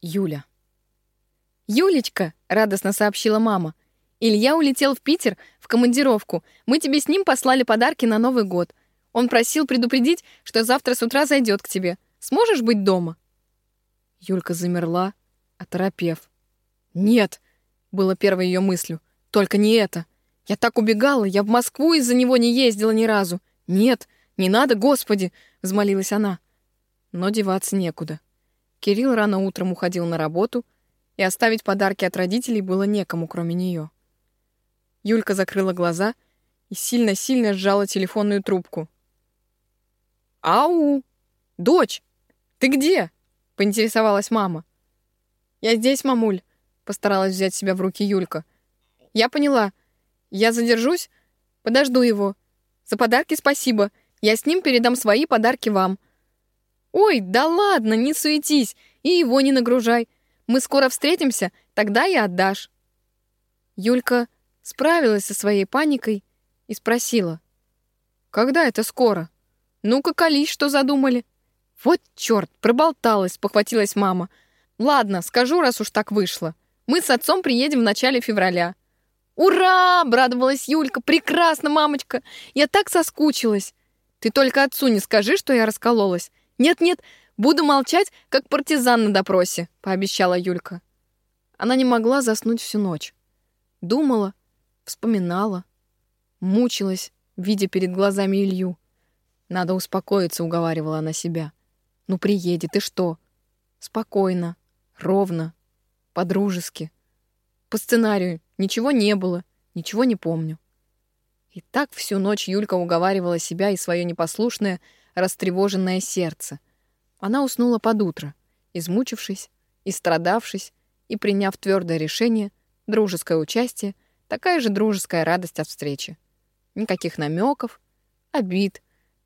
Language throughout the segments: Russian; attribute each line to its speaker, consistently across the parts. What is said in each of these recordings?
Speaker 1: Юля. «Юлечка!» — радостно сообщила мама. «Илья улетел в Питер в командировку. Мы тебе с ним послали подарки на Новый год. Он просил предупредить, что завтра с утра зайдет к тебе. Сможешь быть дома?» Юлька замерла, оторопев. «Нет!» — было первой ее мыслью. «Только не это! Я так убегала, я в Москву из-за него не ездила ни разу. Нет, не надо, Господи!» — взмолилась она. Но деваться некуда. Кирилл рано утром уходил на работу, и оставить подарки от родителей было некому, кроме нее. Юлька закрыла глаза и сильно-сильно сжала телефонную трубку. «Ау! Дочь! Ты где?» — поинтересовалась мама. «Я здесь, мамуль», — постаралась взять себя в руки Юлька. «Я поняла. Я задержусь, подожду его. За подарки спасибо. Я с ним передам свои подарки вам. Ой, да ладно, не суетись и его не нагружай. Мы скоро встретимся, тогда и отдашь. Юлька справилась со своей паникой и спросила. «Когда это скоро? Ну-ка, колись, что задумали?» «Вот черт, проболталась», — похватилась мама. «Ладно, скажу, раз уж так вышло. Мы с отцом приедем в начале февраля. «Ура!» — обрадовалась Юлька. «Прекрасно, мамочка! Я так соскучилась!» «Ты только отцу не скажи, что я раскололась. Нет-нет, буду молчать, как партизан на допросе», — пообещала Юлька. Она не могла заснуть всю ночь. Думала, вспоминала, мучилась, видя перед глазами Илью. «Надо успокоиться», — уговаривала она себя. «Ну, приедет, и что?» «Спокойно, ровно, по-дружески. По сценарию, Ничего не было, ничего не помню. И так всю ночь Юлька уговаривала себя и свое непослушное, растревоженное сердце. Она уснула под утро, измучившись, истрадавшись и приняв твердое решение, дружеское участие, такая же дружеская радость от встречи. Никаких намеков, обид,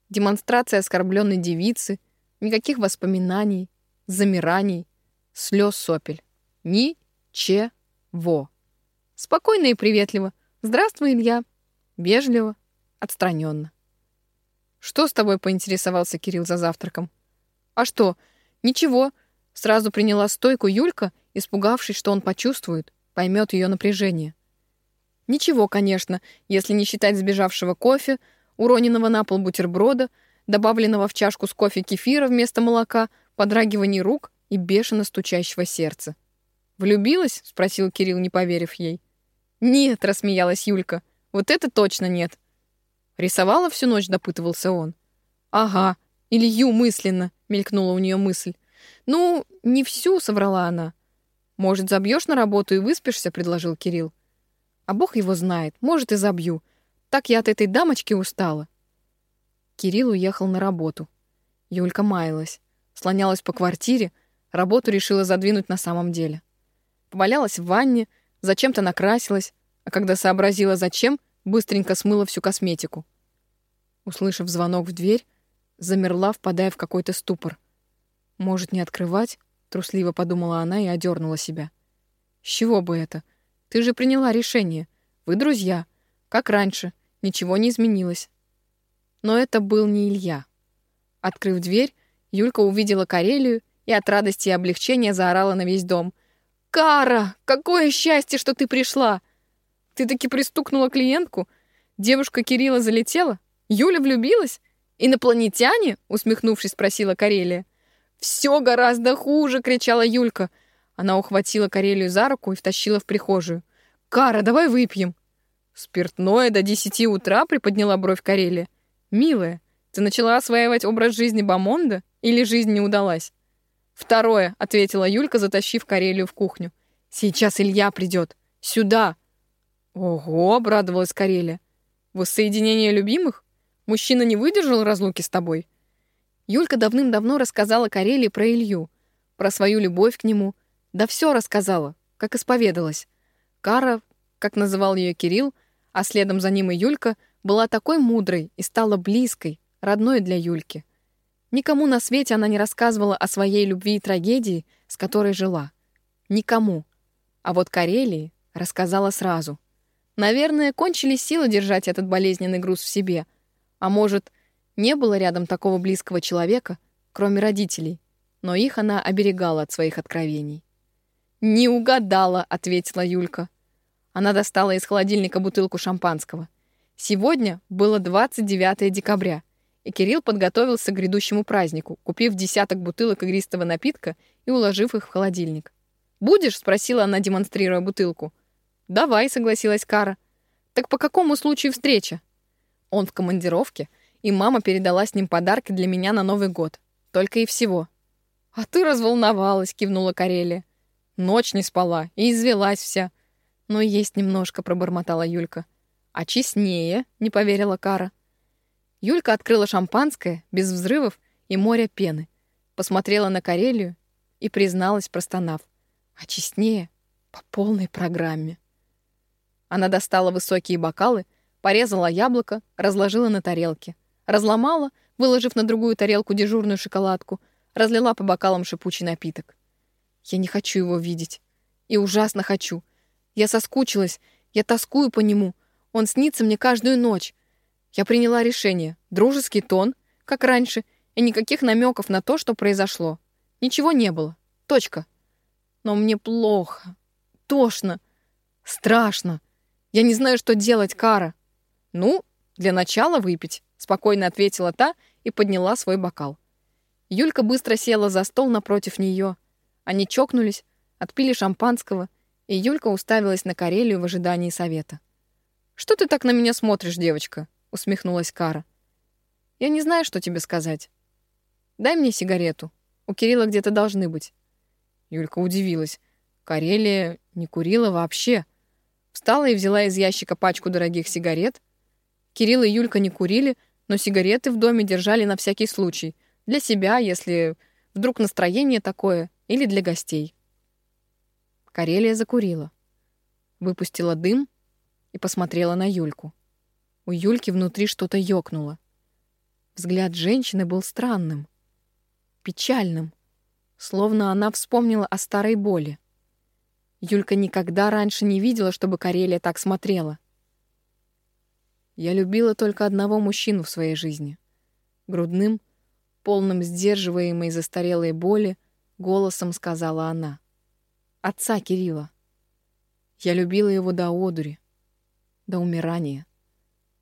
Speaker 1: демонстрация оскорбленной девицы, никаких воспоминаний, замираний, слез сопель. Ни-че-во. Спокойно и приветливо. «Здравствуй, Илья». Вежливо, отстраненно. «Что с тобой?» — поинтересовался Кирилл за завтраком. «А что? Ничего». Сразу приняла стойку Юлька, испугавшись, что он почувствует, поймет ее напряжение. Ничего, конечно, если не считать сбежавшего кофе, уроненного на пол бутерброда, добавленного в чашку с кофе кефира вместо молока, подрагиваний рук и бешено стучащего сердца. «Влюбилась?» — спросил Кирилл, не поверив ей. «Нет», — рассмеялась Юлька, — «вот это точно нет». «Рисовала всю ночь?» — допытывался он. «Ага, Илью мысленно», — мелькнула у нее мысль. «Ну, не всю», — соврала она. «Может, забьешь на работу и выспишься?» — предложил Кирилл. «А бог его знает, может, и забью. Так я от этой дамочки устала». Кирилл уехал на работу. Юлька маялась, слонялась по квартире, работу решила задвинуть на самом деле. Повалялась в ванне, зачем-то накрасилась, а когда сообразила зачем, быстренько смыла всю косметику. Услышав звонок в дверь, замерла, впадая в какой-то ступор. Может, не открывать? Трусливо подумала она и одернула себя. С чего бы это? Ты же приняла решение. Вы друзья. Как раньше. Ничего не изменилось. Но это был не Илья. Открыв дверь, Юлька увидела Карелию и от радости и облегчения заорала на весь дом. «Кара, какое счастье, что ты пришла! Ты таки пристукнула клиентку? Девушка Кирилла залетела? Юля влюбилась? Инопланетяне?» — усмехнувшись, спросила Карелия. «Все гораздо хуже!» — кричала Юлька. Она ухватила Карелию за руку и втащила в прихожую. «Кара, давай выпьем!» «Спиртное до десяти утра?» — приподняла бровь Карелия. «Милая, ты начала осваивать образ жизни Бамонда или жизнь не удалась?» «Второе», — ответила Юлька, затащив Карелию в кухню. «Сейчас Илья придет. Сюда!» «Ого!» — обрадовалась Карелия. «Воссоединение любимых? Мужчина не выдержал разлуки с тобой?» Юлька давным-давно рассказала Карелии про Илью, про свою любовь к нему. Да все рассказала, как исповедалась. Кара, как называл ее Кирилл, а следом за ним и Юлька, была такой мудрой и стала близкой, родной для Юльки. Никому на свете она не рассказывала о своей любви и трагедии, с которой жила. Никому. А вот Карелии рассказала сразу. Наверное, кончились силы держать этот болезненный груз в себе. А может, не было рядом такого близкого человека, кроме родителей. но их она оберегала от своих откровений. «Не угадала», — ответила Юлька. Она достала из холодильника бутылку шампанского. Сегодня было 29 декабря, и Кирилл подготовился к грядущему празднику, купив десяток бутылок игристого напитка и уложив их в холодильник. «Будешь?» — спросила она, демонстрируя бутылку. «Давай», — согласилась Кара. «Так по какому случаю встреча?» Он в командировке, и мама передала с ним подарки для меня на Новый год. Только и всего. «А ты разволновалась», — кивнула Карелия. «Ночь не спала и извелась вся». «Но есть немножко», — пробормотала Юлька. «А честнее», — не поверила Кара. Юлька открыла шампанское, без взрывов и моря пены, посмотрела на Карелию и призналась, простонав. «А честнее по полной программе». Она достала высокие бокалы, порезала яблоко, разложила на тарелке, разломала, выложив на другую тарелку дежурную шоколадку, разлила по бокалам шипучий напиток. Я не хочу его видеть. И ужасно хочу. Я соскучилась, я тоскую по нему. Он снится мне каждую ночь. Я приняла решение. Дружеский тон, как раньше, и никаких намеков на то, что произошло. Ничего не было. Точка. Но мне плохо. Тошно. Страшно. Я не знаю, что делать, Кара. Ну, для начала выпить, спокойно ответила та и подняла свой бокал. Юлька быстро села за стол напротив нее. Они чокнулись, отпили шампанского, и Юлька уставилась на Карелию в ожидании совета. «Что ты так на меня смотришь, девочка?» — усмехнулась Кара. «Я не знаю, что тебе сказать. Дай мне сигарету. У Кирилла где-то должны быть». Юлька удивилась. Карелия не курила вообще. Встала и взяла из ящика пачку дорогих сигарет. Кирилл и Юлька не курили, но сигареты в доме держали на всякий случай. Для себя, если вдруг настроение такое, или для гостей. Карелия закурила. Выпустила дым и посмотрела на Юльку. У Юльки внутри что-то ёкнуло. Взгляд женщины был странным, печальным, словно она вспомнила о старой боли. Юлька никогда раньше не видела, чтобы Карелия так смотрела. Я любила только одного мужчину в своей жизни. Грудным, полным сдерживаемой застарелой боли, голосом сказала она. Отца Кирилла. Я любила его до одури, до умирания.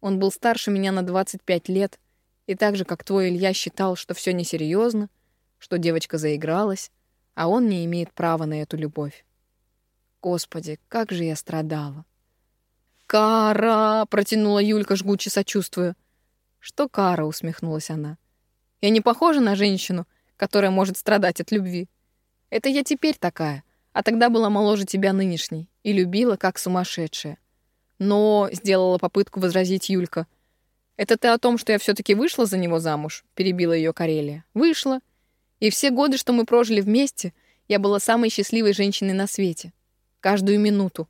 Speaker 1: Он был старше меня на 25 лет, и так же, как твой Илья считал, что все несерьезно, что девочка заигралась, а он не имеет права на эту любовь. Господи, как же я страдала. «Кара!» — протянула Юлька, жгуче сочувствуя. «Что Кара?» — усмехнулась она. «Я не похожа на женщину, которая может страдать от любви. Это я теперь такая, а тогда была моложе тебя нынешней и любила, как сумасшедшая. Но сделала попытку возразить Юлька. Это ты о том, что я все-таки вышла за него замуж? Перебила ее Карелия. Вышла. И все годы, что мы прожили вместе, я была самой счастливой женщиной на свете. Каждую минуту.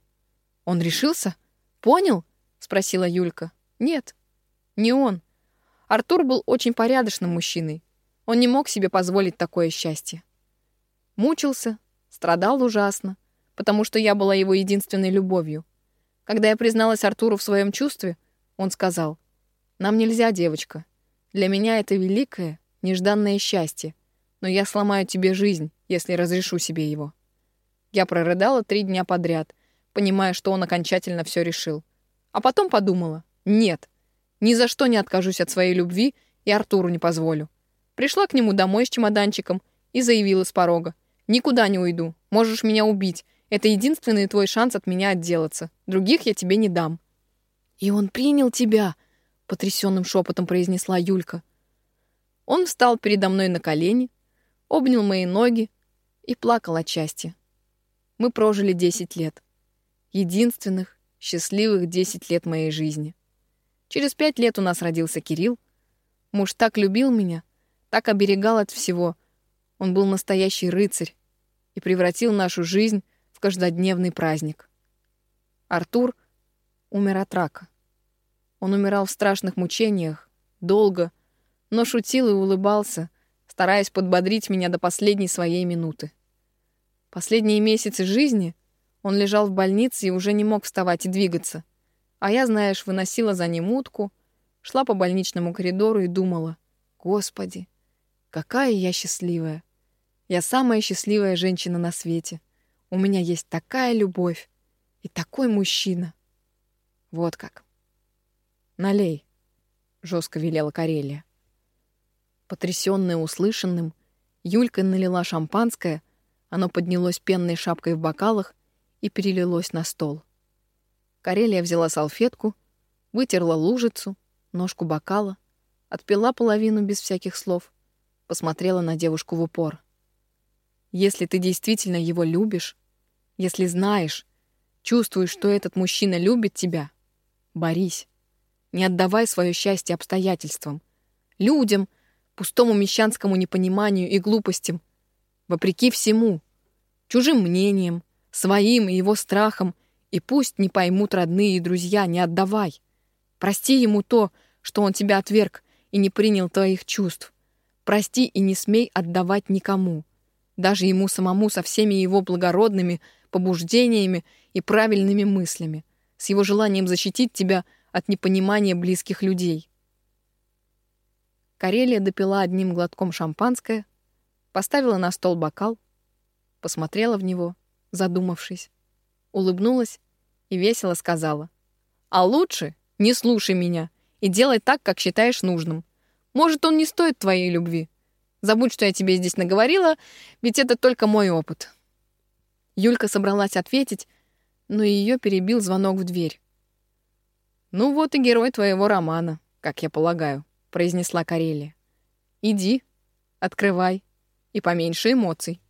Speaker 1: Он решился? Понял? Спросила Юлька. Нет, не он. Артур был очень порядочным мужчиной. Он не мог себе позволить такое счастье. Мучился, страдал ужасно, потому что я была его единственной любовью. Когда я призналась Артуру в своем чувстве, он сказал, «Нам нельзя, девочка. Для меня это великое, нежданное счастье, но я сломаю тебе жизнь, если разрешу себе его». Я прорыдала три дня подряд, понимая, что он окончательно все решил. А потом подумала, нет, ни за что не откажусь от своей любви и Артуру не позволю. Пришла к нему домой с чемоданчиком и заявила с порога. «Никуда не уйду. Можешь меня убить. Это единственный твой шанс от меня отделаться. Других я тебе не дам». «И он принял тебя», — потрясенным шепотом произнесла Юлька. Он встал передо мной на колени, обнял мои ноги и плакал от счастья. Мы прожили 10 лет. Единственных, счастливых 10 лет моей жизни. Через пять лет у нас родился Кирилл. Муж так любил меня, так оберегал от всего. Он был настоящий рыцарь и превратил нашу жизнь в каждодневный праздник. Артур умер от рака. Он умирал в страшных мучениях, долго, но шутил и улыбался, стараясь подбодрить меня до последней своей минуты. Последние месяцы жизни он лежал в больнице и уже не мог вставать и двигаться. А я, знаешь, выносила за ним утку, шла по больничному коридору и думала, «Господи, какая я счастливая! Я самая счастливая женщина на свете. У меня есть такая любовь и такой мужчина. Вот как. Налей, жестко велела Карелия. Потрясённая услышанным, Юлька налила шампанское, оно поднялось пенной шапкой в бокалах и перелилось на стол. Карелия взяла салфетку, вытерла лужицу, ножку бокала, отпила половину без всяких слов, посмотрела на девушку в упор. Если ты действительно его любишь, если знаешь, чувствуешь, что этот мужчина любит тебя, борись. Не отдавай свое счастье обстоятельствам, людям, пустому мещанскому непониманию и глупостям, вопреки всему, чужим мнениям, своим и его страхам, и пусть не поймут родные и друзья, не отдавай. Прости ему то, что он тебя отверг и не принял твоих чувств. Прости и не смей отдавать никому, даже ему самому со всеми его благородными побуждениями и правильными мыслями, с его желанием защитить тебя от непонимания близких людей. Карелия допила одним глотком шампанское, поставила на стол бокал, посмотрела в него, задумавшись, улыбнулась и весело сказала: "А лучше не слушай меня и делай так, как считаешь нужным. Может, он не стоит твоей любви. Забудь, что я тебе здесь наговорила, ведь это только мой опыт". Юлька собралась ответить, но ее перебил звонок в дверь. «Ну вот и герой твоего романа, как я полагаю», — произнесла Карелия. «Иди, открывай, и поменьше эмоций».